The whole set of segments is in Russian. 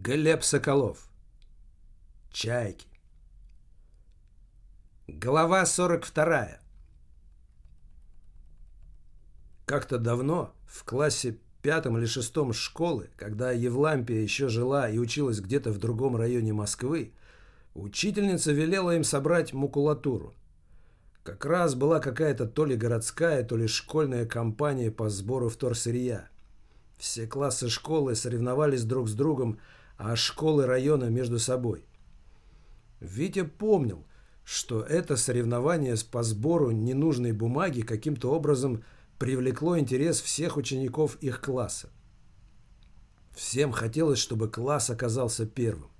Глеб Соколов. Чайки. Глава 42. Как-то давно, в классе пятом или шестом школы, когда Евлампия еще жила и училась где-то в другом районе Москвы, учительница велела им собрать макулатуру. Как раз была какая-то то ли городская, то ли школьная кампания по сбору вторсырья. Все классы школы соревновались друг с другом, а школы района между собой. Витя помнил, что это соревнование по сбору ненужной бумаги каким-то образом привлекло интерес всех учеников их класса. Всем хотелось, чтобы класс оказался первым.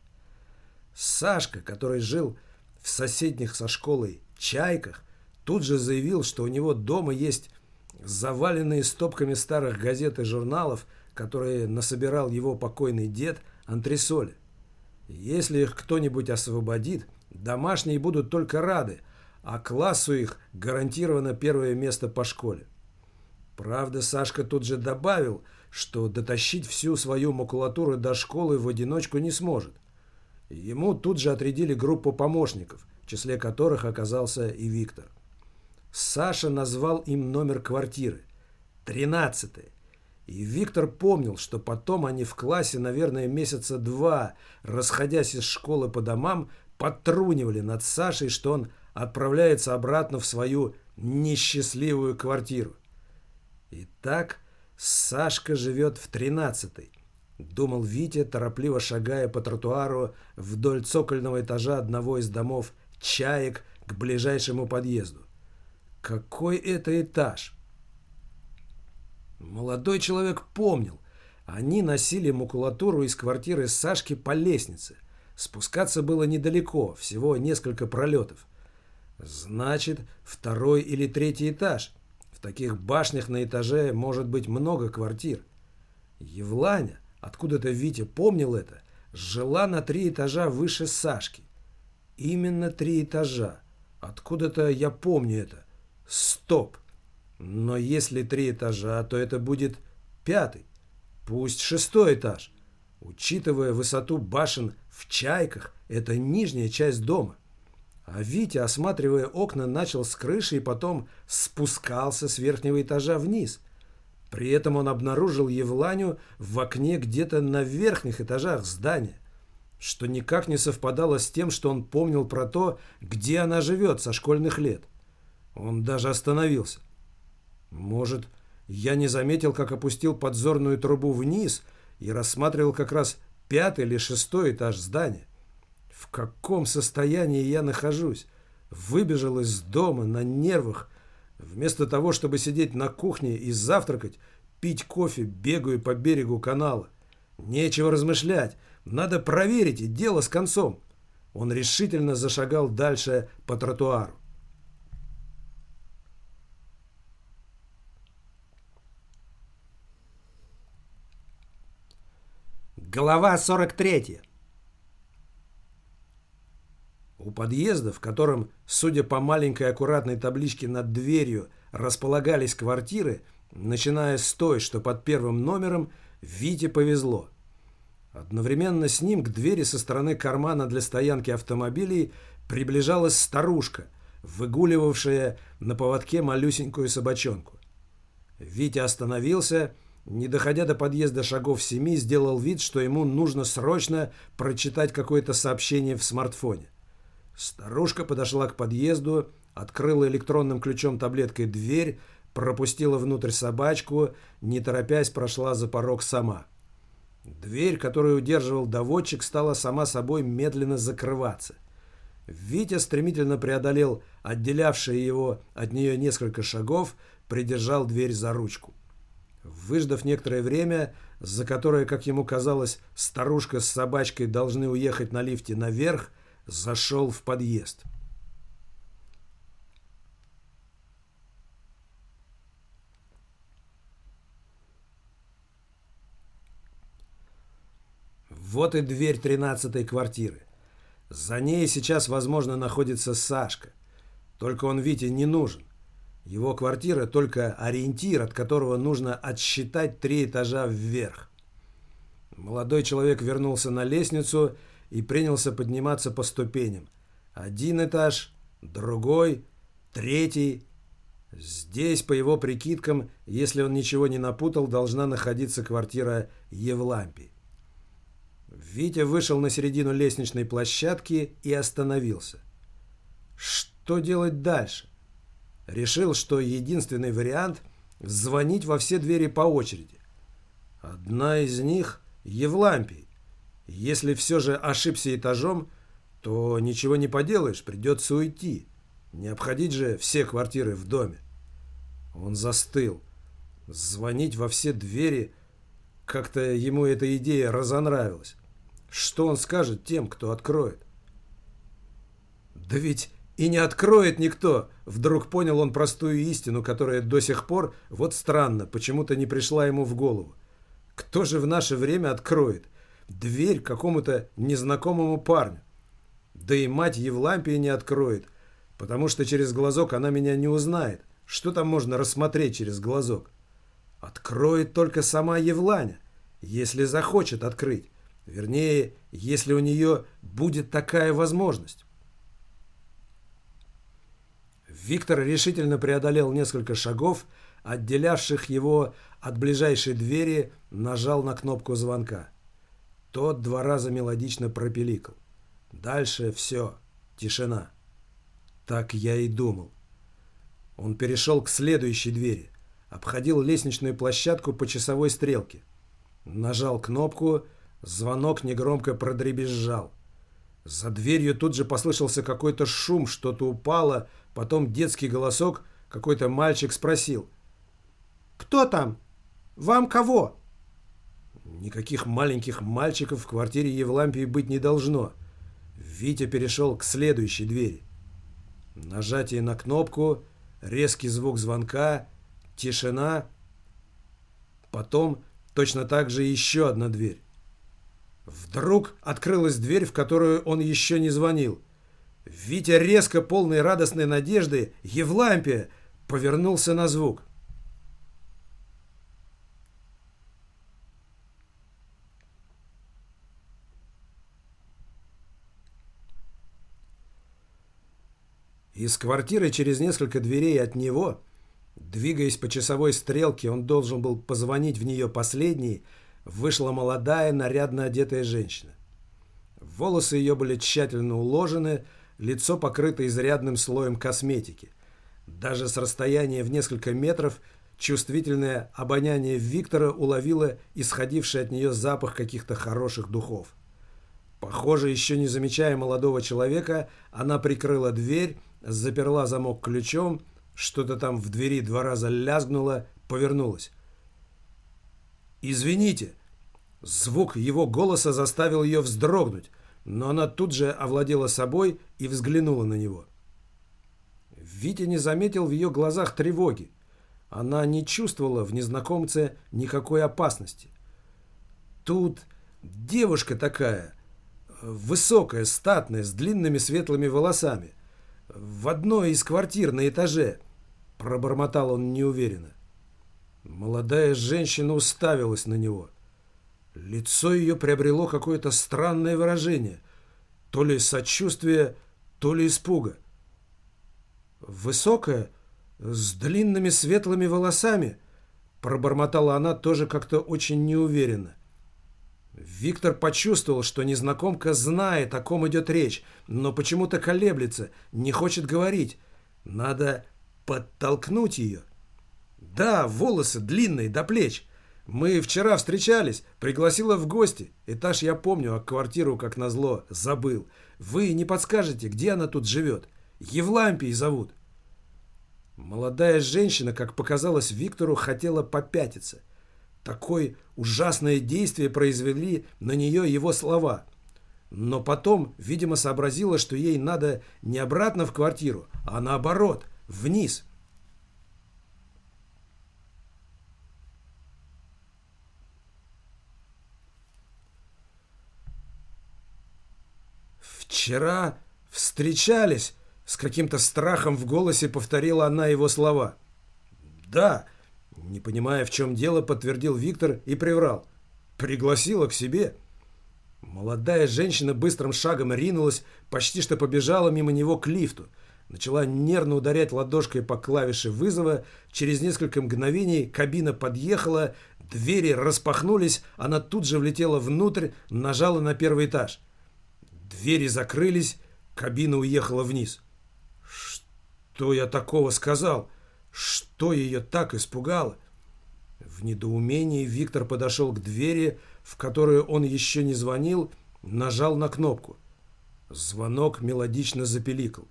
Сашка, который жил в соседних со школой «Чайках», тут же заявил, что у него дома есть заваленные стопками старых газет и журналов, которые насобирал его покойный дед, антресоли. Если их кто-нибудь освободит, домашние будут только рады, а классу их гарантировано первое место по школе. Правда, Сашка тут же добавил, что дотащить всю свою макулатуру до школы в одиночку не сможет. Ему тут же отрядили группу помощников, в числе которых оказался и Виктор. Саша назвал им номер квартиры. Тринадцатый. И Виктор помнил, что потом они в классе, наверное, месяца два, расходясь из школы по домам, подтрунивали над Сашей, что он отправляется обратно в свою несчастливую квартиру. Итак, Сашка живет в тринадцатой, думал Витя, торопливо шагая по тротуару вдоль цокольного этажа одного из домов «Чаек» к ближайшему подъезду. Какой это этаж? Молодой человек помнил. Они носили макулатуру из квартиры Сашки по лестнице. Спускаться было недалеко, всего несколько пролетов. Значит, второй или третий этаж. В таких башнях на этаже может быть много квартир. Евланя, откуда-то Витя помнил это, жила на три этажа выше Сашки. Именно три этажа. Откуда-то я помню это. Стоп! Но если три этажа, то это будет пятый, пусть шестой этаж. Учитывая высоту башен в чайках, это нижняя часть дома. А Витя, осматривая окна, начал с крыши и потом спускался с верхнего этажа вниз. При этом он обнаружил Евланю в окне где-то на верхних этажах здания, что никак не совпадало с тем, что он помнил про то, где она живет со школьных лет. Он даже остановился. Может, я не заметил, как опустил подзорную трубу вниз и рассматривал как раз пятый или шестой этаж здания. В каком состоянии я нахожусь? Выбежал из дома на нервах. Вместо того, чтобы сидеть на кухне и завтракать, пить кофе, бегаю по берегу канала. Нечего размышлять. Надо проверить, и дело с концом. Он решительно зашагал дальше по тротуару. Глава 43. У подъезда, в котором, судя по маленькой аккуратной табличке над дверью, располагались квартиры, начиная с той, что под первым номером, Вите повезло. Одновременно с ним к двери со стороны кармана для стоянки автомобилей приближалась старушка, выгуливавшая на поводке малюсенькую собачонку. Витя остановился и не доходя до подъезда шагов семи, сделал вид, что ему нужно срочно прочитать какое-то сообщение в смартфоне. Старушка подошла к подъезду, открыла электронным ключом таблеткой дверь, пропустила внутрь собачку, не торопясь прошла за порог сама. Дверь, которую удерживал доводчик, стала сама собой медленно закрываться. Витя стремительно преодолел отделявшие его от нее несколько шагов, придержал дверь за ручку. Выждав некоторое время, за которое, как ему казалось, старушка с собачкой должны уехать на лифте наверх, зашел в подъезд. Вот и дверь тринадцатой квартиры. За ней сейчас, возможно, находится Сашка. Только он Вите не нужен. Его квартира только ориентир, от которого нужно отсчитать три этажа вверх. Молодой человек вернулся на лестницу и принялся подниматься по ступеням. Один этаж, другой, третий. Здесь, по его прикидкам, если он ничего не напутал, должна находиться квартира Евлампии. Витя вышел на середину лестничной площадки и остановился. Что делать дальше? Решил, что единственный вариант – звонить во все двери по очереди. Одна из них – Евлампий. Если все же ошибся этажом, то ничего не поделаешь, придется уйти. Не обходить же все квартиры в доме. Он застыл. Звонить во все двери, как-то ему эта идея разонравилась. Что он скажет тем, кто откроет? Да ведь и не откроет никто. Вдруг понял он простую истину, которая до сих пор, вот странно, почему-то не пришла ему в голову. Кто же в наше время откроет? Дверь какому-то незнакомому парню. Да и мать Евлампия не откроет, потому что через глазок она меня не узнает. Что там можно рассмотреть через глазок? Откроет только сама Евланя, если захочет открыть. Вернее, если у нее будет такая возможность. Виктор решительно преодолел несколько шагов, отделявших его от ближайшей двери, нажал на кнопку звонка. Тот два раза мелодично пропеликал. Дальше все, тишина. Так я и думал. Он перешел к следующей двери, обходил лестничную площадку по часовой стрелке. Нажал кнопку Звонок негромко продребезжал. За дверью тут же послышался какой-то шум, что-то упало, потом детский голосок, какой-то мальчик спросил. «Кто там? Вам кого?» Никаких маленьких мальчиков в квартире Евлампии быть не должно. Витя перешел к следующей двери. Нажатие на кнопку, резкий звук звонка, тишина. Потом точно так же еще одна дверь. Вдруг открылась дверь, в которую он еще не звонил. Витя резко, полный радостной надежды, Евлампия, повернулся на звук. Из квартиры через несколько дверей от него, двигаясь по часовой стрелке, он должен был позвонить в нее последний, вышла молодая, нарядно одетая женщина. Волосы ее были тщательно уложены, лицо покрыто изрядным слоем косметики. Даже с расстояния в несколько метров чувствительное обоняние Виктора уловило исходивший от нее запах каких-то хороших духов. Похоже, еще не замечая молодого человека, она прикрыла дверь, заперла замок ключом, что-то там в двери два раза лязгнуло, повернулась. «Извините!» Звук его голоса заставил ее вздрогнуть, но она тут же овладела собой и взглянула на него. Витя не заметил в ее глазах тревоги. Она не чувствовала в незнакомце никакой опасности. Тут девушка такая, высокая, статная, с длинными светлыми волосами. В одной из квартир на этаже, пробормотал он неуверенно. Молодая женщина уставилась на него. Лицо ее приобрело какое-то странное выражение. То ли сочувствие, то ли испуга. Высокая, с длинными светлыми волосами, пробормотала она тоже как-то очень неуверенно. Виктор почувствовал, что незнакомка знает, о ком идет речь, но почему-то колеблется, не хочет говорить. Надо подтолкнуть ее. Да, волосы длинные до плеч. Мы вчера встречались, пригласила в гости. Этаж я помню, а квартиру, как назло, забыл. Вы не подскажете, где она тут живет? Евлампий зовут. Молодая женщина, как показалось Виктору, хотела попятиться. Такое ужасное действие произвели на нее его слова. Но потом, видимо, сообразила, что ей надо не обратно в квартиру, а наоборот, вниз – «Вчера встречались?» С каким-то страхом в голосе повторила она его слова. «Да», не понимая, в чем дело, подтвердил Виктор и приврал. Пригласила к себе. Молодая женщина быстрым шагом ринулась, почти что побежала мимо него к лифту. Начала нервно ударять ладошкой по клавише вызова. Через несколько мгновений кабина подъехала, двери распахнулись, она тут же влетела внутрь, нажала на первый этаж. Двери закрылись, кабина уехала вниз. Что я такого сказал? Что ее так испугало? В недоумении Виктор подошел к двери, в которую он еще не звонил, нажал на кнопку. Звонок мелодично запеликал.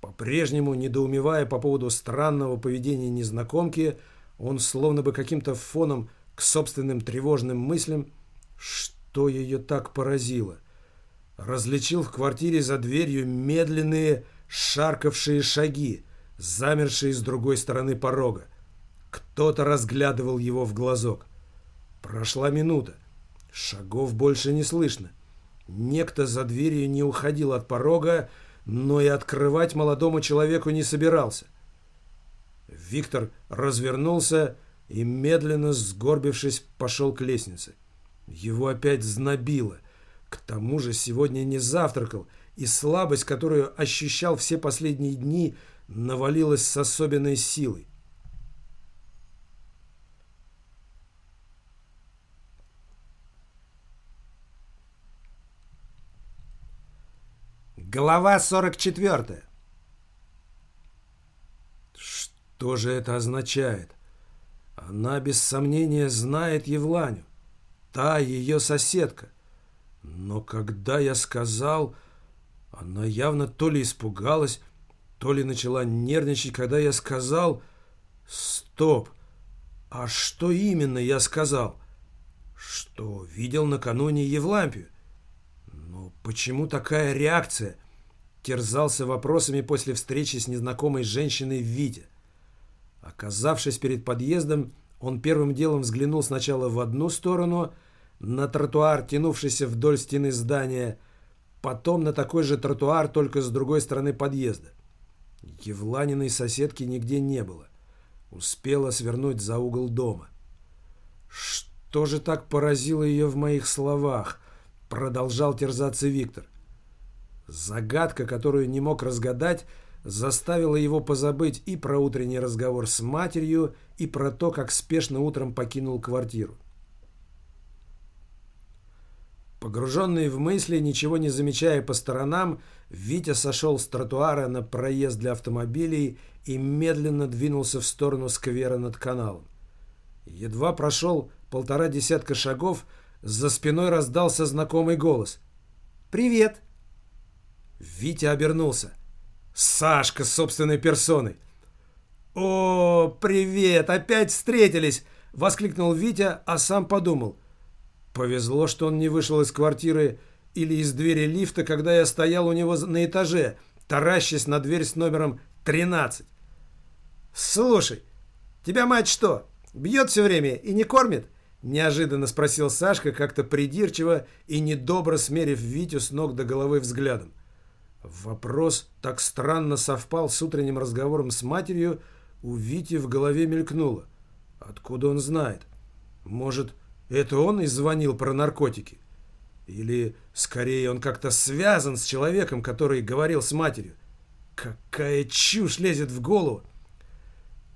По-прежнему, недоумевая по поводу странного поведения незнакомки, он словно бы каким-то фоном к собственным тревожным мыслям, что ее так поразило. Различил в квартире за дверью медленные, шаркавшие шаги, замершие с другой стороны порога. Кто-то разглядывал его в глазок. Прошла минута. Шагов больше не слышно. Некто за дверью не уходил от порога, но и открывать молодому человеку не собирался. Виктор развернулся и, медленно сгорбившись, пошел к лестнице. Его опять знобило. К тому же сегодня не завтракал, и слабость, которую ощущал все последние дни, навалилась с особенной силой. Глава 44. Что же это означает? Она без сомнения знает Евланю. Та ее соседка. Но когда я сказал, она явно то ли испугалась, то ли начала нервничать, когда я сказал... Стоп! А что именно я сказал? Что видел накануне Евлампию? Но почему такая реакция? терзался вопросами после встречи с незнакомой женщиной в Вите. Оказавшись перед подъездом, он первым делом взглянул сначала в одну сторону, на тротуар, тянувшийся вдоль стены здания, потом на такой же тротуар, только с другой стороны подъезда. Евланиной соседки нигде не было. Успела свернуть за угол дома. «Что же так поразило ее в моих словах?» Продолжал терзаться Виктор. Загадка, которую не мог разгадать, заставила его позабыть и про утренний разговор с матерью, и про то, как спешно утром покинул квартиру. Погруженный в мысли, ничего не замечая по сторонам, Витя сошел с тротуара на проезд для автомобилей и медленно двинулся в сторону сквера над каналом. Едва прошел полтора десятка шагов, за спиной раздался знакомый голос. «Привет!» Витя обернулся. Сашка с собственной персоной. «О, привет! Опять встретились!» — воскликнул Витя, а сам подумал. Повезло, что он не вышел из квартиры или из двери лифта, когда я стоял у него на этаже, таращась на дверь с номером 13. «Слушай, тебя мать что, бьет все время и не кормит?» Неожиданно спросил Сашка, как-то придирчиво и недобро смерив Витю с ног до головы взглядом. Вопрос так странно совпал с утренним разговором с матерью, у Вити в голове мелькнуло. Откуда он знает? Может, это он и звонил про наркотики? Или, скорее, он как-то связан с человеком, который говорил с матерью? Какая чушь лезет в голову!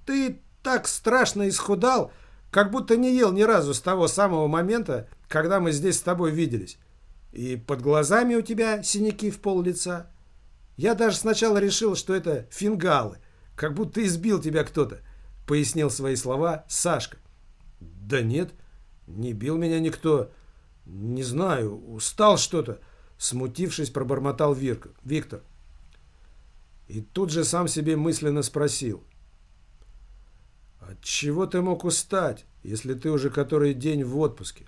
Ты так страшно исхудал, как будто не ел ни разу с того самого момента, когда мы здесь с тобой виделись. И под глазами у тебя синяки в пол лица. Я даже сначала решил, что это фингалы, как будто избил тебя кто-то, пояснил свои слова Сашка. Да нет, не бил меня никто. Не знаю, устал что-то, смутившись, пробормотал Вирка, Виктор. И тут же сам себе мысленно спросил. От чего ты мог устать, если ты уже который день в отпуске?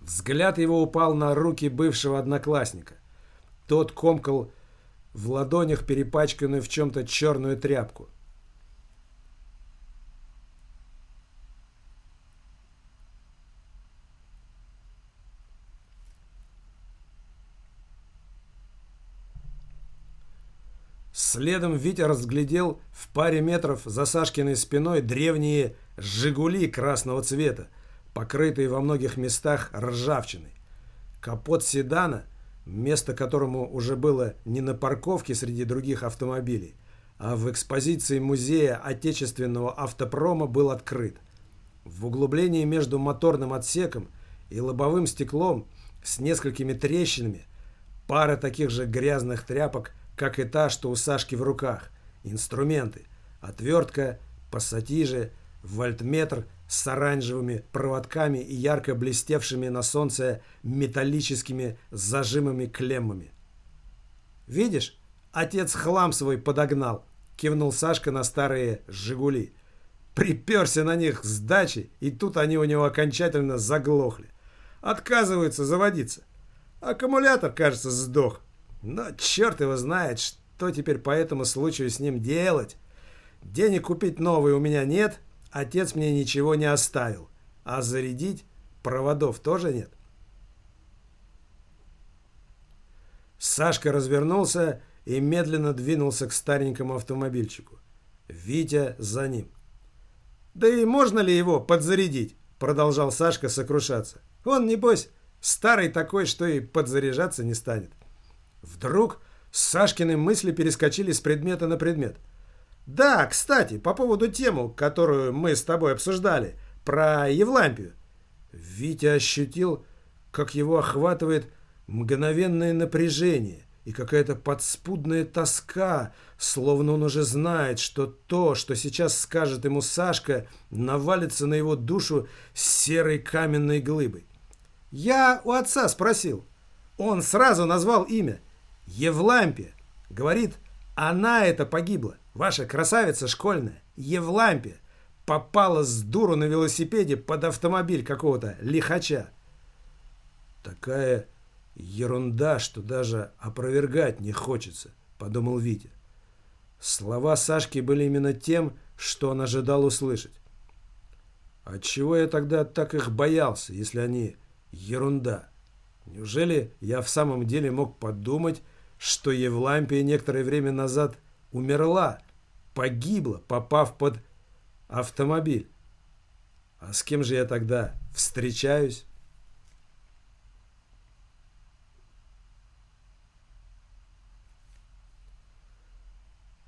Взгляд его упал на руки бывшего одноклассника. Тот комкал в ладонях перепачканную в чем-то черную тряпку. Следом Витя разглядел в паре метров за Сашкиной спиной древние «Жигули» красного цвета, покрытые во многих местах ржавчиной. Капот седана, место которому уже было не на парковке среди других автомобилей, а в экспозиции музея отечественного автопрома был открыт. В углублении между моторным отсеком и лобовым стеклом с несколькими трещинами пара таких же грязных тряпок, как и та, что у Сашки в руках, инструменты, отвертка, пассатижи, вольтметр с оранжевыми проводками и ярко блестевшими на солнце металлическими зажимами-клеммами. «Видишь, отец хлам свой подогнал», — кивнул Сашка на старые «Жигули». Приперся на них с дачи, и тут они у него окончательно заглохли. Отказываются заводиться. Аккумулятор, кажется, сдох. Но черт его знает, что теперь по этому случаю с ним делать. Денег купить новый у меня нет, отец мне ничего не оставил. А зарядить проводов тоже нет. Сашка развернулся и медленно двинулся к старенькому автомобильчику. Витя за ним. «Да и можно ли его подзарядить?» Продолжал Сашка сокрушаться. «Он, небось, старый такой, что и подзаряжаться не станет». Вдруг Сашкины мысли перескочили с предмета на предмет. «Да, кстати, по поводу тему, которую мы с тобой обсуждали, про Евлампию». Витя ощутил, как его охватывает мгновенное напряжение и какая-то подспудная тоска, словно он уже знает, что то, что сейчас скажет ему Сашка, навалится на его душу серой каменной глыбой. «Я у отца спросил. Он сразу назвал имя. Евлампия. Говорит, она это погибла. Ваша красавица школьная. Евлампия. Попала с дуру на велосипеде под автомобиль какого-то лихача. Такая Ерунда, что даже опровергать не хочется, подумал Витя. Слова Сашки были именно тем, что он ожидал услышать. Отчего я тогда так их боялся, если они ерунда? Неужели я в самом деле мог подумать, что Евлампия некоторое время назад умерла, погибла, попав под автомобиль? А с кем же я тогда встречаюсь?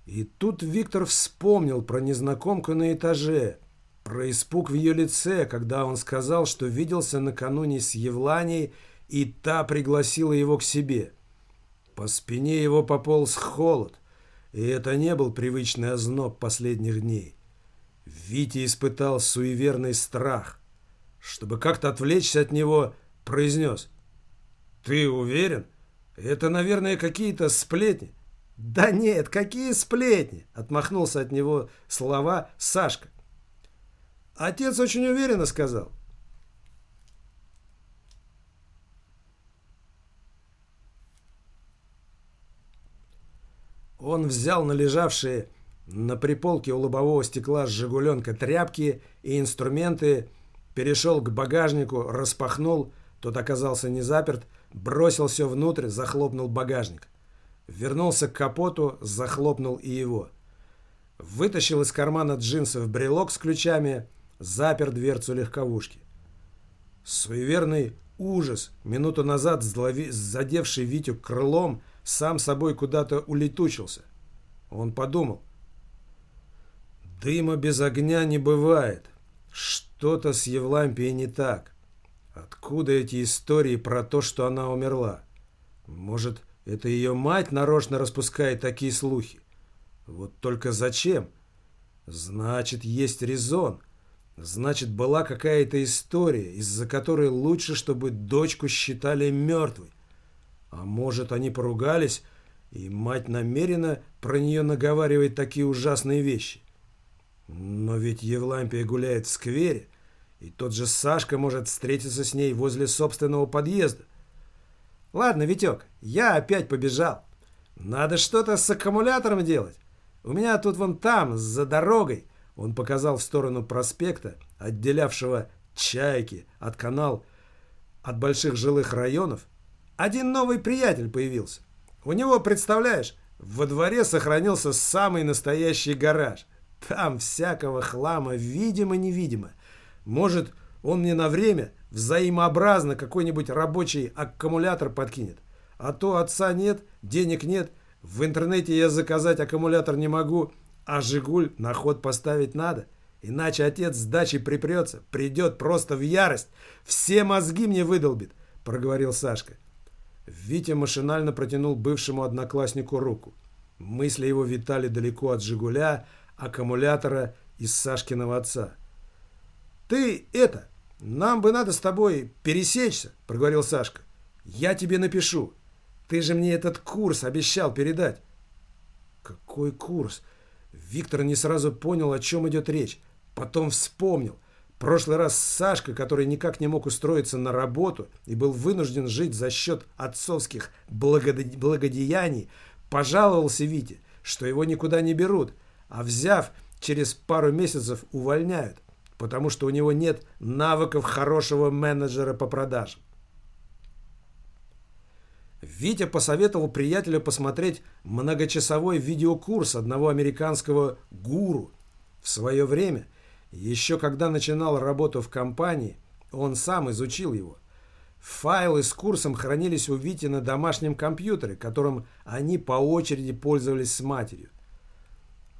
И тут Виктор вспомнил про незнакомку на этаже, про испуг в ее лице, когда он сказал, что виделся накануне с Евланией, и та пригласила его к себе. По спине его пополз холод, и это не был привычный озноб последних дней. Витя испытал суеверный страх. Чтобы как-то отвлечься от него, произнес. «Ты уверен? Это, наверное, какие-то сплетни». «Да нет, какие сплетни!» — отмахнулся от него слова Сашка. Отец очень уверенно сказал. Он взял на лежавшие на приполке у лобового стекла с «Жигуленка» тряпки и инструменты, перешел к багажнику, распахнул, тот оказался не заперт, бросил все внутрь, захлопнул багажник. Вернулся к капоту, захлопнул и его. Вытащил из кармана джинсов брелок с ключами, запер дверцу легковушки. Суеверный ужас, минуту назад задевший Витю крылом, сам собой куда-то улетучился. Он подумал. Дыма без огня не бывает. Что-то с Евлампией не так. Откуда эти истории про то, что она умерла? Может, это ее мать нарочно распускает такие слухи. Вот только зачем? Значит, есть резон. Значит, была какая-то история, из-за которой лучше, чтобы дочку считали мертвой. А может, они поругались, и мать намеренно про нее наговаривает такие ужасные вещи. Но ведь Евлампия гуляет в сквере, и тот же Сашка может встретиться с ней возле собственного подъезда. Ладно, Витек, я опять побежал. Надо что-то с аккумулятором делать. У меня тут вон там, за дорогой, он показал в сторону проспекта, отделявшего Чайки от канал от больших жилых районов, один новый приятель появился. У него, представляешь, Во дворе сохранился самый настоящий гараж. Там всякого хлама видимо-невидимо. Может, он мне на время взаимообразно какой-нибудь рабочий аккумулятор подкинет. А то отца нет, денег нет, в интернете я заказать аккумулятор не могу, а «Жигуль» на ход поставить надо. Иначе отец с дачей припрется, придет просто в ярость, все мозги мне выдолбит, проговорил Сашка. Витя машинально протянул бывшему однокласснику руку. Мысли его витали далеко от «Жигуля», аккумулятора из Сашкиного отца. «Ты это, нам бы надо с тобой пересечься», — проговорил Сашка. «Я тебе напишу. Ты же мне этот курс обещал передать». «Какой курс?» Виктор не сразу понял, о чем идет речь. Потом вспомнил. Прошлый раз Сашка, который никак не мог устроиться на работу и был вынужден жить за счет отцовских благоде... благодеяний, пожаловался Вите, что его никуда не берут, а взяв, через пару месяцев увольняют, потому что у него нет навыков хорошего менеджера по продажам. Витя посоветовал приятелю посмотреть многочасовой видеокурс одного американского гуру. В свое время, еще когда начинал работу в компании, он сам изучил его. Файлы с курсом хранились у Вити на домашнем компьютере, которым они по очереди пользовались с матерью.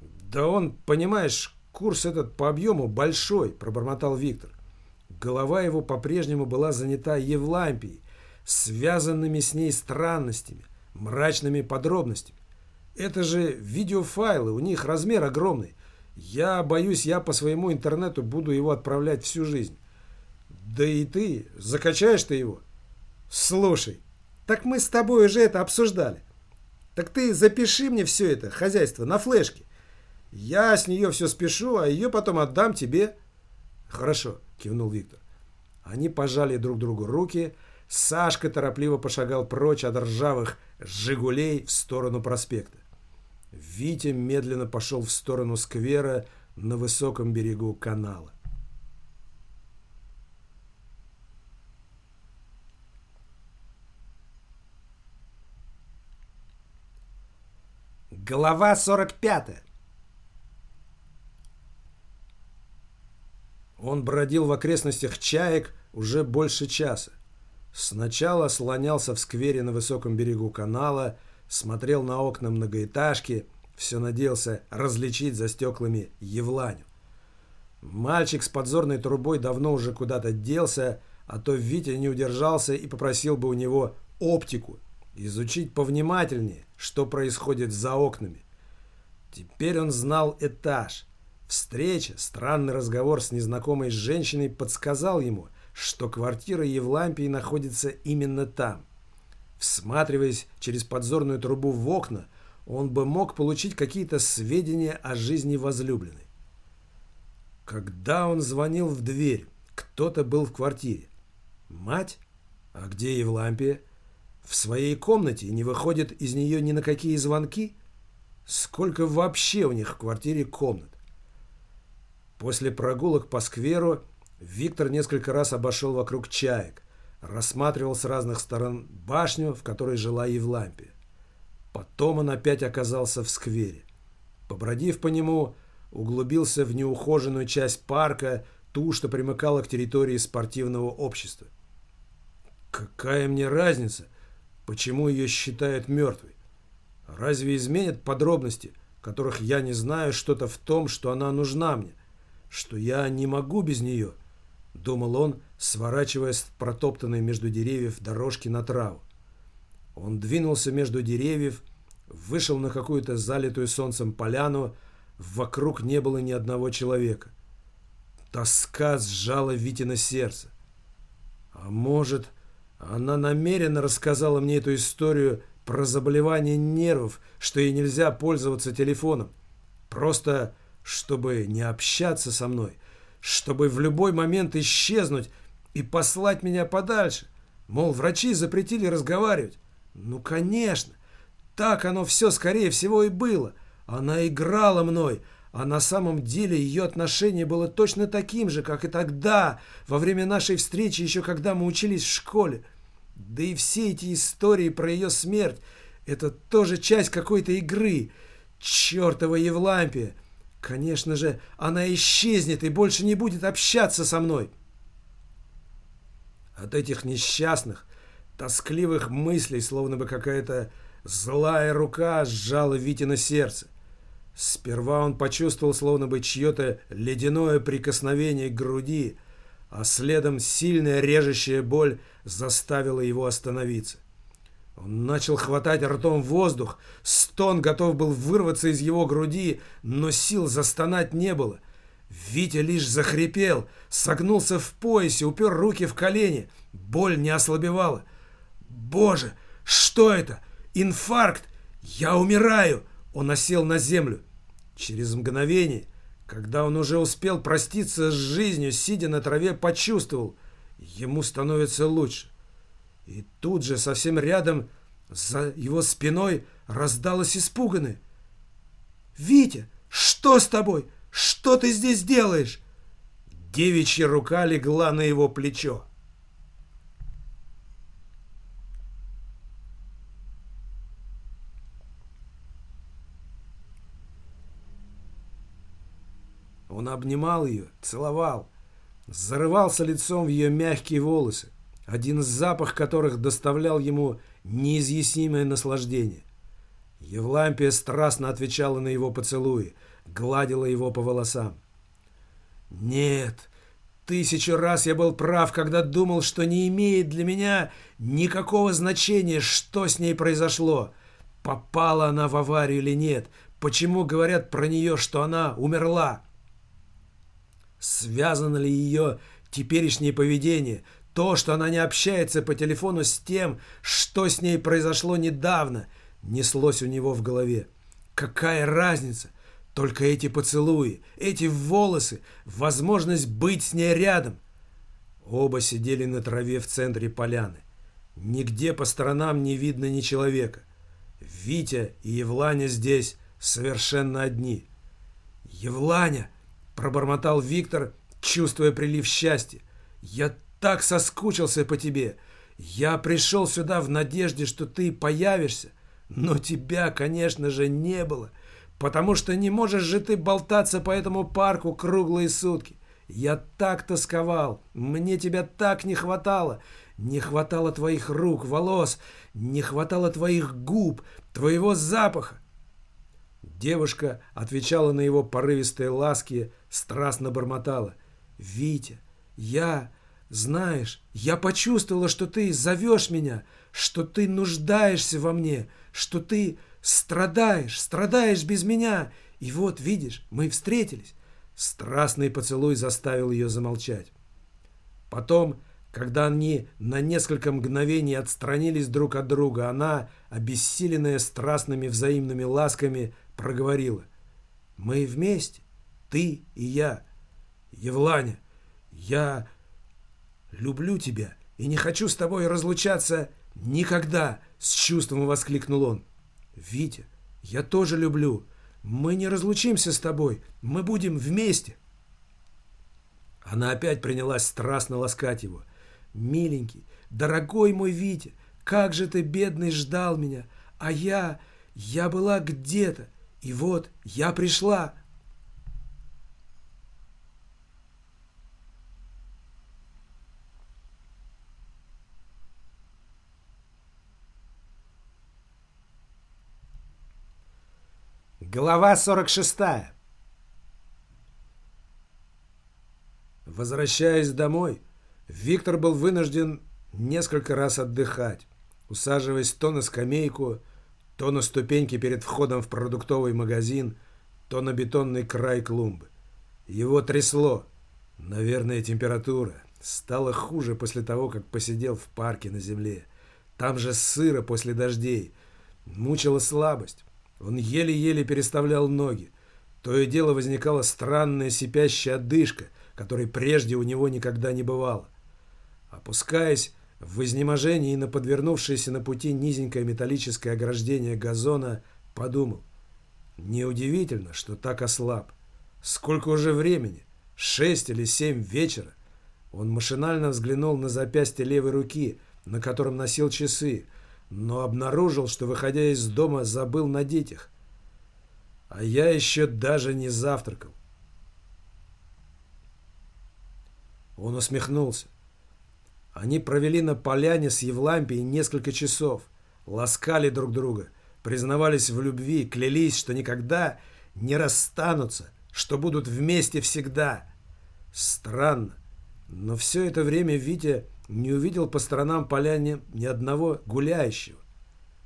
«Да он, понимаешь, курс этот по объему большой», – пробормотал Виктор. Голова его по-прежнему была занята Евлампией, связанными с ней странностями, мрачными подробностями. Это же видеофайлы, у них размер огромный. Я боюсь, я по своему интернету буду его отправлять всю жизнь. Да и ты, закачаешь ты его? Слушай, так мы с тобой уже это обсуждали. Так ты запиши мне все это, хозяйство, на флешке. Я с нее все спешу, а ее потом отдам тебе. Хорошо, кивнул Виктор. Они пожали друг другу руки. Сашка торопливо пошагал прочь от ржавых «Жигулей» в сторону проспекта. Витя медленно пошел в сторону сквера на высоком берегу канала. Глава 45. Он бродил в окрестностях чаек уже больше часа. Сначала слонялся в сквере на высоком берегу канала, смотрел на окна многоэтажки, все надеялся различить за стеклами Евланю. Мальчик с подзорной трубой давно уже куда-то делся, а то Витя не удержался и попросил бы у него оптику, изучить повнимательнее, что происходит за окнами. Теперь он знал этаж. Встреча, странный разговор с незнакомой женщиной подсказал ему, что квартира Евлампии находится именно там. Всматриваясь через подзорную трубу в окна, он бы мог получить какие-то сведения о жизни возлюбленной. Когда он звонил в дверь, кто-то был в квартире. Мать? А где Евлампия? В своей комнате не выходит из нее ни на какие звонки? Сколько вообще у них в квартире комнат? После прогулок по скверу Виктор несколько раз обошел вокруг чаек, рассматривал с разных сторон башню, в которой жила Евлампия. Потом он опять оказался в сквере. Побродив по нему, углубился в неухоженную часть парка, ту, что примыкала к территории спортивного общества. Какая мне разница, Почему ее считают мертвой? Разве изменят подробности, которых я не знаю, что-то в том, что она нужна мне, что я не могу без нее? Думал он, сворачивая с протоптанной между деревьев дорожки на траву. Он двинулся между деревьев, вышел на какую-то залитую солнцем поляну, вокруг не было ни одного человека. Тоска сжала Витина сердце. А может, она намеренно рассказала мне эту историю про заболевание нервов, что ей нельзя пользоваться телефоном. Просто чтобы не общаться со мной, чтобы в любой момент исчезнуть и послать меня подальше. Мол, врачи запретили разговаривать. Ну, конечно, так оно все, скорее всего, и было. Она играла мной, а на самом деле ее отношение было точно таким же, как и тогда, во время нашей встречи, еще когда мы учились в школе. Да и все эти истории про ее смерть, Это тоже часть какой-то игры. Чертова Евлампия! Конечно же, она исчезнет и больше не будет общаться со мной. От этих несчастных, тоскливых мыслей, словно бы какая-то злая рука сжала Витина сердце. Сперва он почувствовал, словно бы чье-то ледяное прикосновение к груди, а следом сильная режущая боль заставила его остановиться. Он начал хватать ртом воздух, стон готов был вырваться из его груди, но сил застонать не было. Витя лишь захрипел, согнулся в поясе, упер руки в колени. Боль не ослабевала. «Боже, что это? Инфаркт! Я умираю!» Он осел на землю. Через мгновение, когда он уже успел проститься с жизнью, сидя на траве, почувствовал, ему становится лучше. И тут же, совсем рядом, за его спиной раздалось испуганное. «Витя, что с тобой? Что ты здесь делаешь?» Девичья рука легла на его плечо. Он обнимал ее, целовал, зарывался лицом в ее мягкие волосы, один из запах которых доставлял ему неизъяснимое наслаждение. Евлампия страстно отвечала на его поцелуи, гладила его по волосам. «Нет, тысячу раз я был прав, когда думал, что не имеет для меня никакого значения, что с ней произошло. Попала она в аварию или нет, почему говорят про нее, что она умерла. Связано ли ее теперешнее поведение, то, что она не общается по телефону с тем, что с ней произошло недавно, неслось у него в голове. Какая разница? Только эти поцелуи, эти волосы, возможность быть с ней рядом. Оба сидели на траве в центре поляны. Нигде по сторонам не видно ни человека. Витя и Евланя здесь совершенно одни. «Евланя!» Пробормотал Виктор, чувствуя прилив счастья. «Я так соскучился по тебе. Я пришел сюда в надежде, что ты появишься. Но тебя, конечно же, не было, потому что не можешь же ты болтаться по этому парку круглые сутки. Я так тосковал, мне тебя так не хватало. Не хватало твоих рук, волос, не хватало твоих губ, твоего запаха. Девушка отвечала на его порывистые ласки, страстно бормотала. «Витя, я, знаешь, я почувствовала, что ты зовешь меня, что ты нуждаешься во мне, что ты страдаешь, страдаешь без меня. И вот, видишь, мы встретились». Страстный поцелуй заставил ее замолчать. Потом, когда они на несколько мгновений отстранились друг от друга, она, обессиленная страстными взаимными ласками, проговорила. «Мы вместе, ты и я. Евланя, я люблю тебя и не хочу с тобой разлучаться никогда!» С чувством воскликнул он. «Витя, я тоже люблю. Мы не разлучимся с тобой. Мы будем вместе!» Она опять принялась страстно ласкать его. «Миленький, дорогой мой Витя, как же ты, бедный, ждал меня! А я... я была где-то, и вот я пришла. Глава 46. Возвращаясь домой, Виктор был вынужден несколько раз отдыхать, усаживаясь то на скамейку, то на ступеньке перед входом в продуктовый магазин, то на бетонный край клумбы. Его трясло. Наверное, температура. Стало хуже после того, как посидел в парке на земле. Там же сыро после дождей. Мучила слабость. Он еле-еле переставлял ноги. То и дело возникала странная сипящая одышка, которой прежде у него никогда не бывало. Опускаясь в изнеможении на подвернувшееся на пути низенькое металлическое ограждение газона подумал. Неудивительно, что так ослаб. Сколько уже времени? Шесть или семь вечера? Он машинально взглянул на запястье левой руки, на котором носил часы. Но обнаружил, что, выходя из дома, забыл на детях. А я еще даже не завтракал. Он усмехнулся. Они провели на поляне с Евлампией несколько часов, ласкали друг друга, признавались в любви, клялись, что никогда не расстанутся, что будут вместе всегда. Странно, но все это время Витя не увидел по сторонам поляне ни одного гуляющего.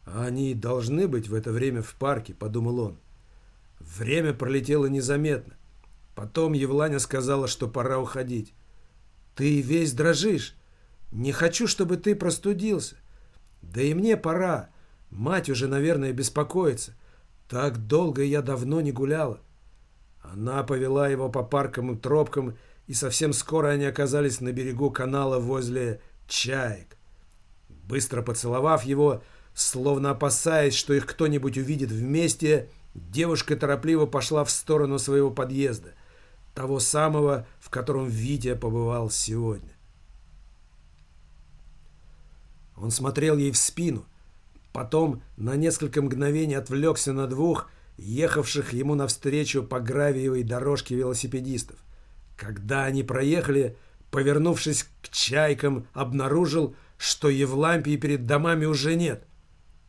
А они должны быть в это время в парке, подумал он. Время пролетело незаметно. Потом Евланя сказала, что пора уходить. «Ты весь дрожишь. Не хочу, чтобы ты простудился. Да и мне пора. Мать уже, наверное, беспокоится. Так долго я давно не гуляла». Она повела его по паркам и тропкам и совсем скоро они оказались на берегу канала возле чаек. Быстро поцеловав его, словно опасаясь, что их кто-нибудь увидит вместе, девушка торопливо пошла в сторону своего подъезда, того самого, в котором Витя побывал сегодня. Он смотрел ей в спину, потом на несколько мгновений отвлекся на двух, ехавших ему навстречу по гравиевой дорожке велосипедистов. Когда они проехали, повернувшись к чайкам, обнаружил, что Евлампии перед домами уже нет.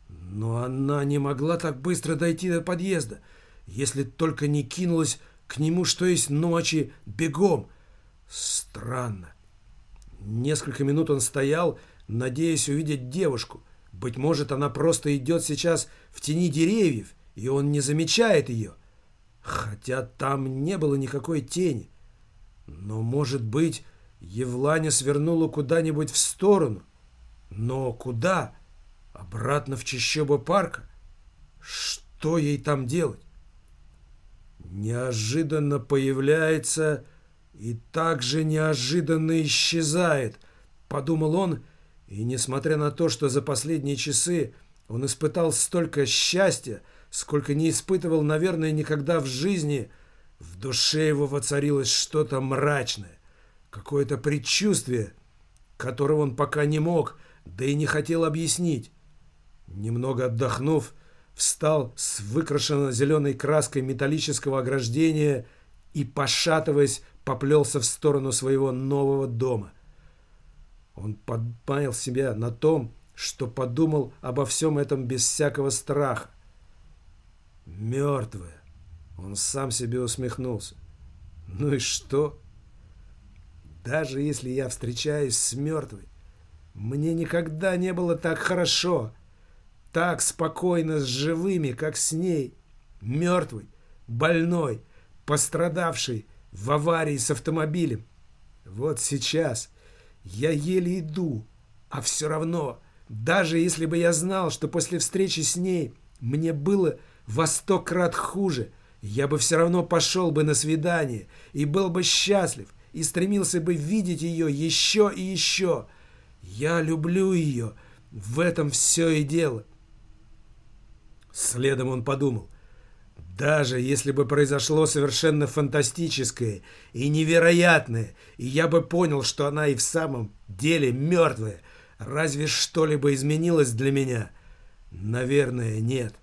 Но она не могла так быстро дойти до подъезда, если только не кинулась к нему, что есть ночи, бегом. Странно. Несколько минут он стоял, надеясь увидеть девушку. Быть может, она просто идет сейчас в тени деревьев, и он не замечает ее. Хотя там не было никакой тени. Но, может быть, Евланя свернула куда-нибудь в сторону. Но куда? Обратно в чащобу парка? Что ей там делать? Неожиданно появляется и также неожиданно исчезает, подумал он, и несмотря на то, что за последние часы он испытал столько счастья, сколько не испытывал, наверное, никогда в жизни, в душе его воцарилось что-то мрачное, какое-то предчувствие, которого он пока не мог, да и не хотел объяснить. Немного отдохнув, встал с выкрашенной зеленой краской металлического ограждения и, пошатываясь, поплелся в сторону своего нового дома. Он подмаял себя на том, что подумал обо всем этом без всякого страха. Мертвая, он сам себе усмехнулся. Ну и что? Даже если я встречаюсь с мертвой, мне никогда не было так хорошо, так спокойно с живыми, как с ней, мертвой, больной, пострадавшей в аварии с автомобилем. Вот сейчас я еле иду, а все равно, даже если бы я знал, что после встречи с ней мне было во сто крат хуже – я бы все равно пошел бы на свидание и был бы счастлив, и стремился бы видеть ее еще и еще. Я люблю ее, в этом все и дело. Следом он подумал, даже если бы произошло совершенно фантастическое и невероятное, и я бы понял, что она и в самом деле мертвая, разве что-либо изменилось для меня? Наверное, нет.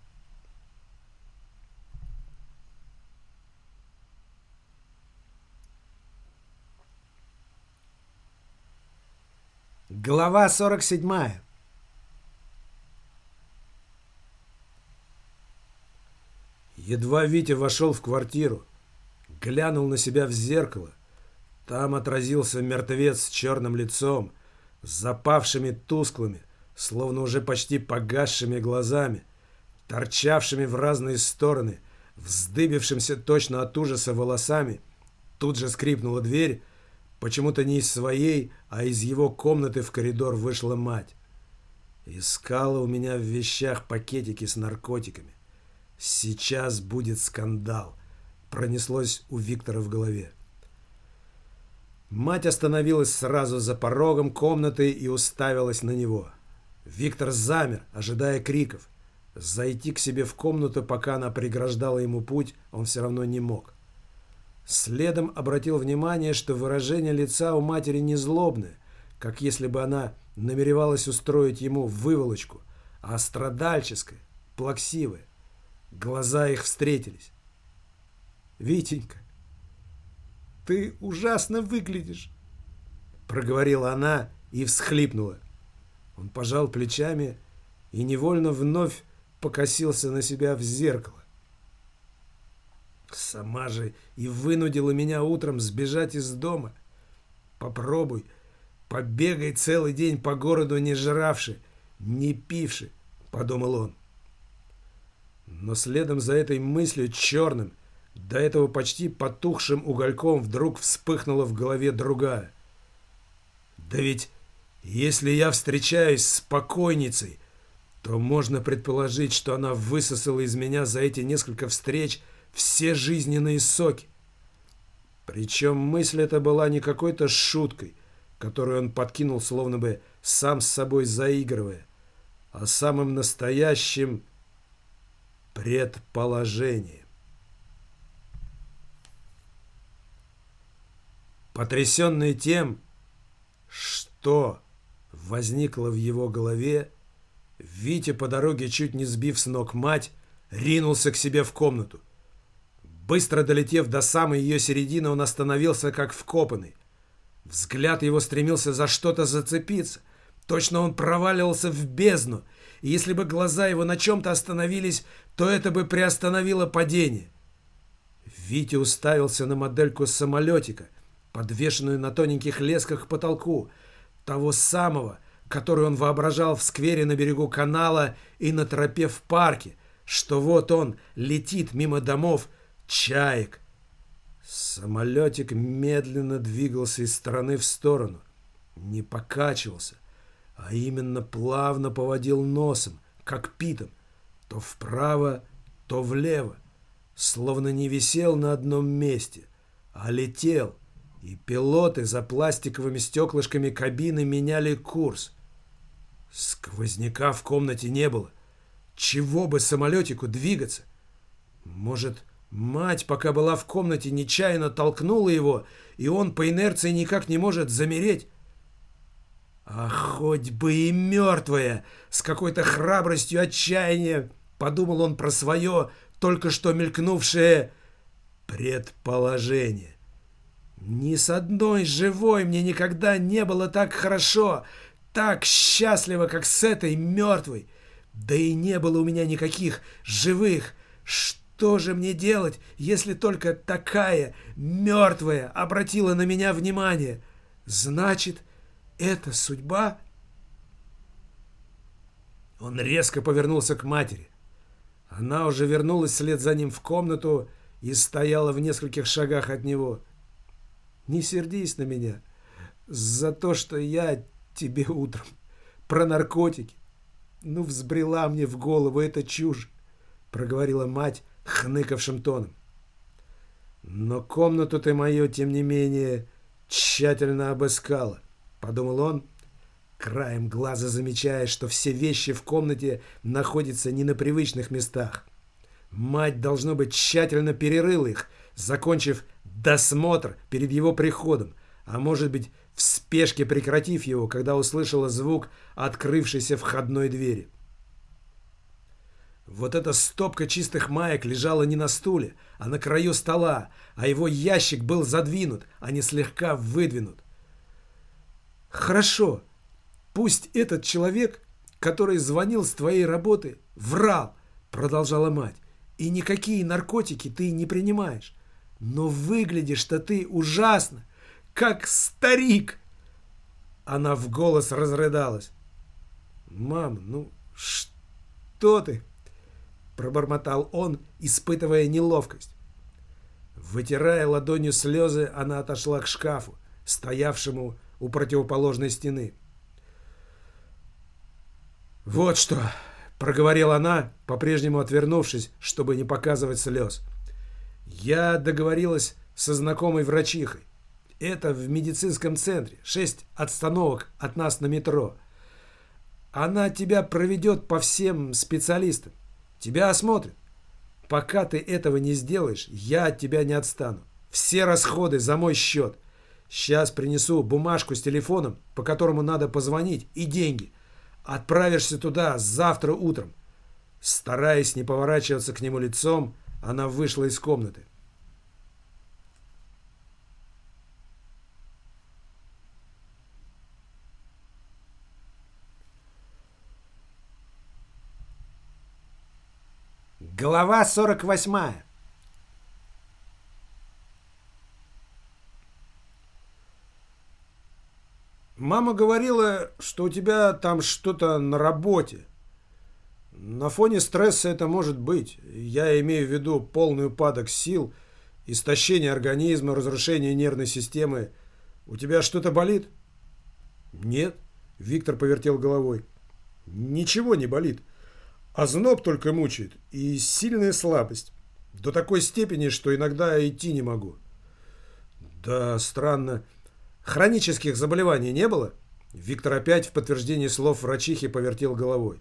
Глава 47. Едва Витя вошел в квартиру, глянул на себя в зеркало. Там отразился мертвец с черным лицом, с запавшими тусклыми, словно уже почти погасшими глазами, торчавшими в разные стороны, вздыбившимся точно от ужаса волосами. Тут же скрипнула дверь, Почему-то не из своей, а из его комнаты в коридор вышла мать. Искала у меня в вещах пакетики с наркотиками. Сейчас будет скандал. Пронеслось у Виктора в голове. Мать остановилась сразу за порогом комнаты и уставилась на него. Виктор замер, ожидая криков. Зайти к себе в комнату, пока она преграждала ему путь, он все равно не мог. Следом обратил внимание, что выражение лица у матери не злобное, как если бы она намеревалась устроить ему выволочку, а страдальческое, плаксивое. Глаза их встретились. «Витенька, ты ужасно выглядишь!» Проговорила она и всхлипнула. Он пожал плечами и невольно вновь покосился на себя в зеркало. Сама же и вынудила меня утром сбежать из дома. Попробуй, побегай целый день по городу не жравши, не пивши, подумал он. Но следом за этой мыслью черным, до этого почти потухшим угольком вдруг вспыхнула в голове другая. Да ведь если я встречаюсь с покойницей, то можно предположить, что она высосала из меня за эти несколько встреч все жизненные соки. Причем мысль эта была не какой-то шуткой, которую он подкинул, словно бы сам с собой заигрывая, а самым настоящим предположением. Потрясенный тем, что возникло в его голове, Витя по дороге, чуть не сбив с ног мать, ринулся к себе в комнату. Быстро долетев до самой ее середины, он остановился как вкопанный. Взгляд его стремился за что-то зацепиться. Точно он проваливался в бездну, и если бы глаза его на чем-то остановились, то это бы приостановило падение. Витя уставился на модельку самолетика, подвешенную на тоненьких лесках к потолку, того самого, который он воображал в сквере на берегу канала и на тропе в парке, что вот он летит мимо домов чаек. Самолетик медленно двигался из стороны в сторону, не покачивался, а именно плавно поводил носом, как питом, то вправо, то влево, словно не висел на одном месте, а летел, и пилоты за пластиковыми стеклышками кабины меняли курс. Сквозняка в комнате не было. Чего бы самолетику двигаться? Может, мать, пока была в комнате, нечаянно толкнула его, и он по инерции никак не может замереть? А хоть бы и мертвая, с какой-то храбростью отчаяния, подумал он про свое, только что мелькнувшее предположение. Ни с одной живой мне никогда не было так хорошо, так счастлива, как с этой мертвой. Да и не было у меня никаких живых. Что же мне делать, если только такая мертвая обратила на меня внимание? Значит, это судьба? Он резко повернулся к матери. Она уже вернулась вслед за ним в комнату и стояла в нескольких шагах от него. «Не сердись на меня за то, что я тебе утром про наркотики. Ну, взбрела мне в голову эта чушь, проговорила мать хныкавшим тоном. Но комнату ты мою, тем не менее, тщательно обыскала, подумал он, краем глаза замечая, что все вещи в комнате находятся не на привычных местах. Мать, должно быть, тщательно перерыла их, закончив досмотр перед его приходом, а может быть, в спешке прекратив его, когда услышала звук открывшейся входной двери. Вот эта стопка чистых маек лежала не на стуле, а на краю стола, а его ящик был задвинут, а не слегка выдвинут. «Хорошо, пусть этот человек, который звонил с твоей работы, врал», — продолжала мать, «и никакие наркотики ты не принимаешь. Но выглядишь-то ты ужасно как старик!» Она в голос разрыдалась. «Мам, ну что ты?» Пробормотал он, испытывая неловкость. Вытирая ладонью слезы, она отошла к шкафу, стоявшему у противоположной стены. «Вот что!» — проговорила она, по-прежнему отвернувшись, чтобы не показывать слез. «Я договорилась со знакомой врачихой. Это в медицинском центре. Шесть отстановок от нас на метро. Она тебя проведет по всем специалистам. Тебя осмотрят. Пока ты этого не сделаешь, я от тебя не отстану. Все расходы за мой счет. Сейчас принесу бумажку с телефоном, по которому надо позвонить, и деньги. Отправишься туда завтра утром. Стараясь не поворачиваться к нему лицом, она вышла из комнаты. Глава 48 Мама говорила, что у тебя там что-то на работе. На фоне стресса это может быть. Я имею в виду полный упадок сил, истощение организма, разрушение нервной системы. У тебя что-то болит? Нет. Виктор повертел головой. Ничего не болит. А зноб только мучает. И сильная слабость. До такой степени, что иногда идти не могу. Да, странно. Хронических заболеваний не было? Виктор опять в подтверждение слов врачихи повертел головой.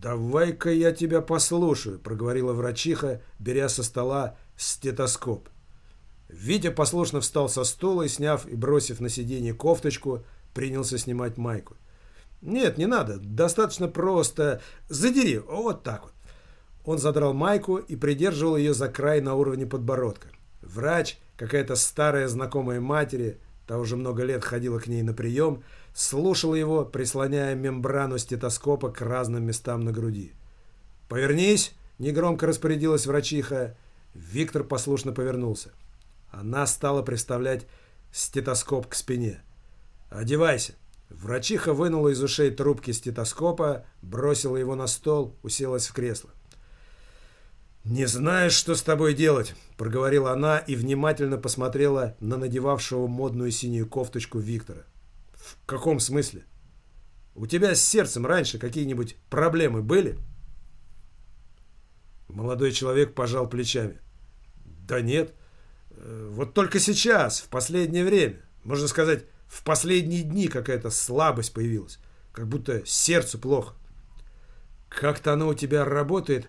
«Давай-ка я тебя послушаю», — проговорила врачиха, беря со стола стетоскоп. Витя послушно встал со стула и, сняв и бросив на сиденье кофточку, принялся снимать майку. «Нет, не надо. Достаточно просто. Задери. Вот так вот». Он задрал майку и придерживал ее за край на уровне подбородка. Врач, какая-то старая знакомая матери, та уже много лет ходила к ней на прием, слушала его, прислоняя мембрану стетоскопа к разным местам на груди. «Повернись!» – негромко распорядилась врачиха. Виктор послушно повернулся. Она стала приставлять стетоскоп к спине. «Одевайся!» Врачиха вынула из ушей трубки стетоскопа, бросила его на стол, уселась в кресло. «Не знаешь, что с тобой делать», — проговорила она и внимательно посмотрела на надевавшего модную синюю кофточку Виктора. «В каком смысле? У тебя с сердцем раньше какие-нибудь проблемы были?» Молодой человек пожал плечами. «Да нет. Э, вот только сейчас, в последнее время, можно сказать, в последние дни какая-то слабость появилась, как будто сердцу плохо. Как-то оно у тебя работает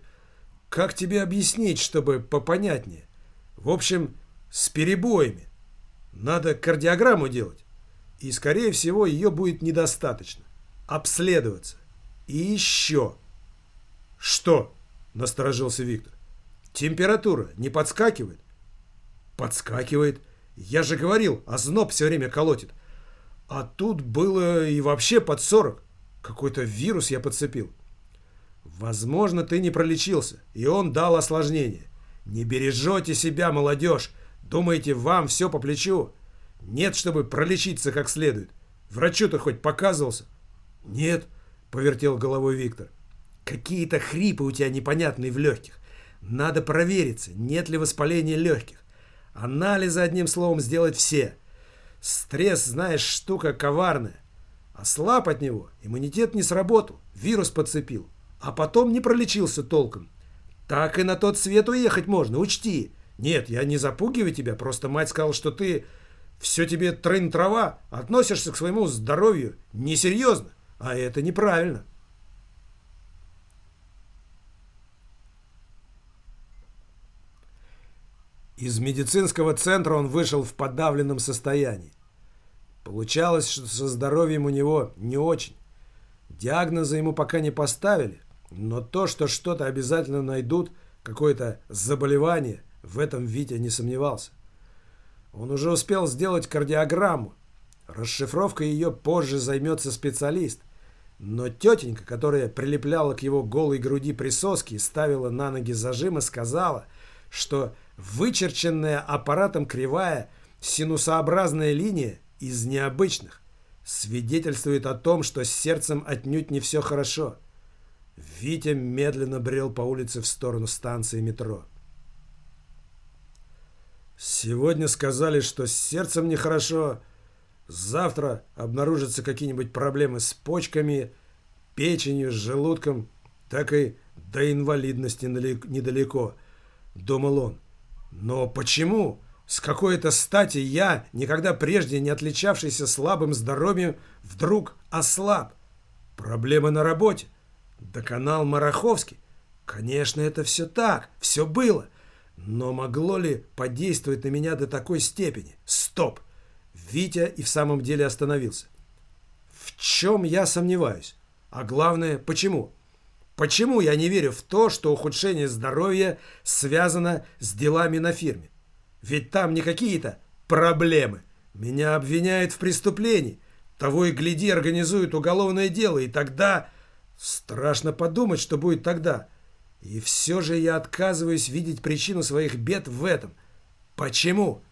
как тебе объяснить, чтобы попонятнее? В общем, с перебоями. Надо кардиограмму делать. И, скорее всего, ее будет недостаточно. Обследоваться. И еще. Что? Насторожился Виктор. Температура не подскакивает? Подскакивает. Я же говорил, озноб все время колотит. А тут было и вообще под 40. Какой-то вирус я подцепил. Возможно, ты не пролечился, и он дал осложнение. Не бережете себя, молодежь. Думаете, вам все по плечу? Нет, чтобы пролечиться как следует. Врачу-то хоть показывался? Нет, повертел головой Виктор. Какие-то хрипы у тебя непонятные в легких. Надо провериться, нет ли воспаления легких. Анализы, одним словом, сделать все. Стресс, знаешь, штука коварная. А слаб от него, иммунитет не сработал, вирус подцепил а потом не пролечился толком. Так и на тот свет уехать можно, учти. Нет, я не запугиваю тебя, просто мать сказала, что ты все тебе трын-трава, относишься к своему здоровью несерьезно, а это неправильно. Из медицинского центра он вышел в подавленном состоянии. Получалось, что со здоровьем у него не очень. Диагноза ему пока не поставили, но то, что что-то обязательно найдут, какое-то заболевание, в этом Витя не сомневался. Он уже успел сделать кардиограмму. Расшифровкой ее позже займется специалист. Но тетенька, которая прилепляла к его голой груди присоски и ставила на ноги зажимы, сказала, что вычерченная аппаратом кривая синусообразная линия из необычных свидетельствует о том, что с сердцем отнюдь не все хорошо – Витя медленно брел по улице в сторону станции метро. Сегодня сказали, что с сердцем нехорошо. Завтра обнаружатся какие-нибудь проблемы с почками, печенью, с желудком. Так и до инвалидности недалеко, думал он. Но почему? С какой-то стати я, никогда прежде не отличавшийся слабым здоровьем, вдруг ослаб? Проблемы на работе? Да канал Мараховский. Конечно, это все так, все было. Но могло ли подействовать на меня до такой степени? Стоп! Витя и в самом деле остановился. В чем я сомневаюсь? А главное, почему? Почему я не верю в то, что ухудшение здоровья связано с делами на фирме? Ведь там не какие-то проблемы. Меня обвиняют в преступлении. Того и гляди, организуют уголовное дело, и тогда... Страшно подумать, что будет тогда. И все же я отказываюсь видеть причину своих бед в этом. Почему?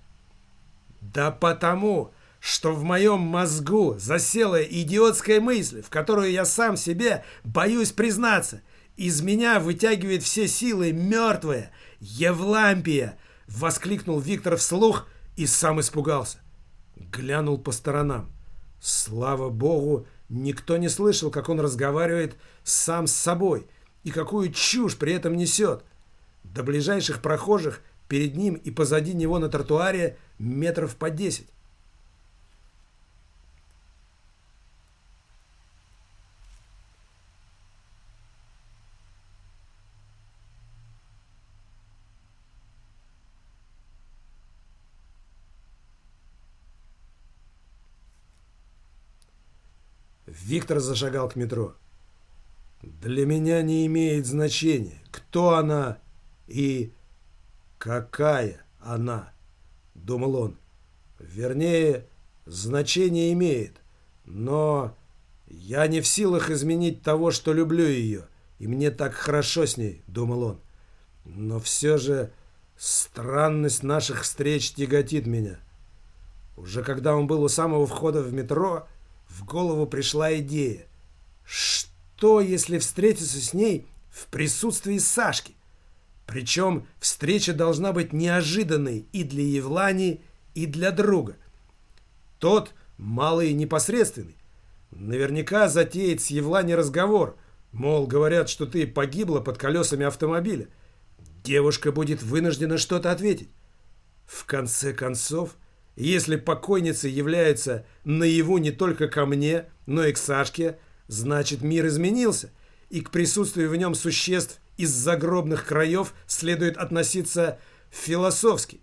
Да потому, что в моем мозгу засела идиотская мысль, в которую я сам себе боюсь признаться. Из меня вытягивает все силы мертвая Евлампия, воскликнул Виктор вслух и сам испугался. Глянул по сторонам. Слава богу, никто не слышал, как он разговаривает сам с собой и какую чушь при этом несет. До ближайших прохожих перед ним и позади него на тротуаре метров по десять. Виктор зашагал к метро. «Для меня не имеет значения, кто она и какая она», — думал он. «Вернее, значение имеет, но я не в силах изменить того, что люблю ее, и мне так хорошо с ней», — думал он. «Но все же странность наших встреч тяготит меня». Уже когда он был у самого входа в метро, в голову пришла идея. Что, если встретиться с ней в присутствии Сашки? Причем встреча должна быть неожиданной и для Евлани, и для друга. Тот малый и непосредственный. Наверняка затеет с Евлани разговор. Мол, говорят, что ты погибла под колесами автомобиля. Девушка будет вынуждена что-то ответить. В конце концов, если покойница является наяву не только ко мне, но и к Сашке, значит мир изменился, и к присутствию в нем существ из загробных краев следует относиться философски.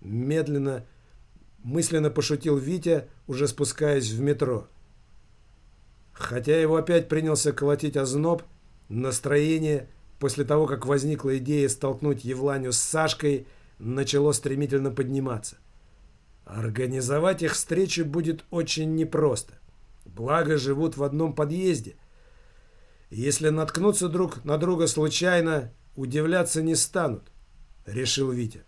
Медленно, мысленно пошутил Витя, уже спускаясь в метро. Хотя его опять принялся колотить озноб, настроение, после того, как возникла идея столкнуть Евланию с Сашкой, начало стремительно подниматься. Организовать их встречи будет очень непросто. Благо живут в одном подъезде. Если наткнуться друг на друга случайно, удивляться не станут, решил Витя.